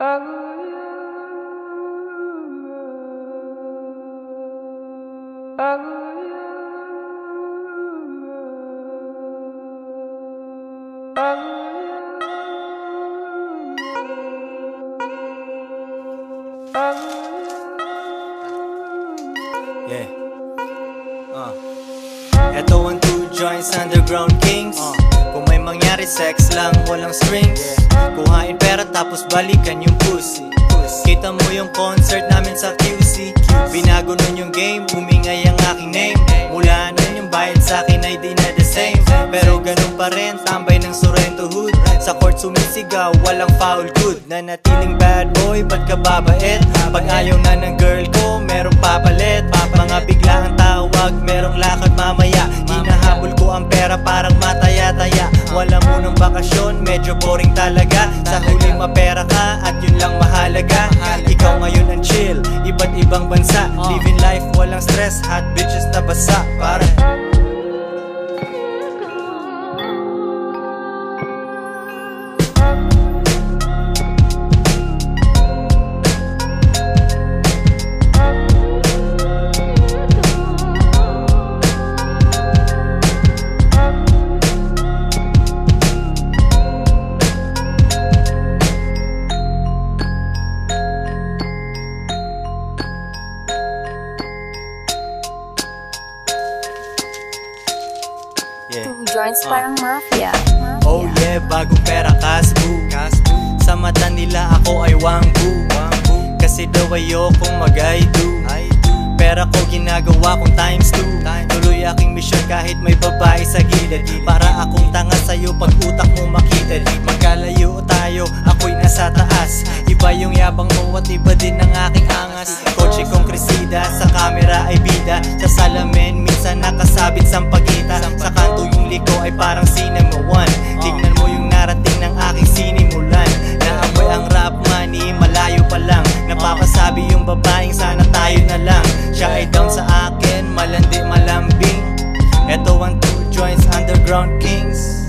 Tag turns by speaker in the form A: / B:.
A: Yeah. Uh. Eto ang two joints underground kings. Uh. Kung may mangyari sex lang walang strings. Yeah. Kuhain pera tapos balikan yung pussy. Kita mo yung concert namin sa QC Binago nun yung game, umingay ang aking name. Mula nun yung bayad sa akin ay di na the same. Pero ganun pa rin, tambay ng Sorrento Hood. Sa court sumisigaw, walang foul good. Nanatiling bad boy, ba't ka babait? Pag ayaw na ng girl ko, ang pera parang mataya-taya. Wala mo ng bakasyon, medyo boring talaga. Sa huli mapera ka at yun lang mahalaga. Ikaw ngayon ang chill, iba't ibang bansa. Living life, walang stress, hot bitches na basa. Para Yeah.
B: Two joints parang mafia. Oh
A: yeah, bagong pera kasbu Sa mata nila ako ay wangbu Kasi daw ayokong mag-I do. Pera ko ginagawa kong times two. Tuloy aking misyon kahit may babae sa gilid. Para akong tanga sa'yo pag utak mo makitid Magkalayo tayo, ako'y nasa taas. Iba yung yabang mo at iba din ang aking angas. Kotse kong kresida, sa camera ay bida. Sa salamin, Minsan nakasabit sa pagkita Sa kanto yung liko ay parang sinamuan Tingnan mo yung narating ng aking sinimulan. Naamoy ang rap money, malayo pa lang. Napapasabi yung babaeng sana tayo na lang. Siya ay down sa akin, malandi malambing. Ito ang two joints underground kings.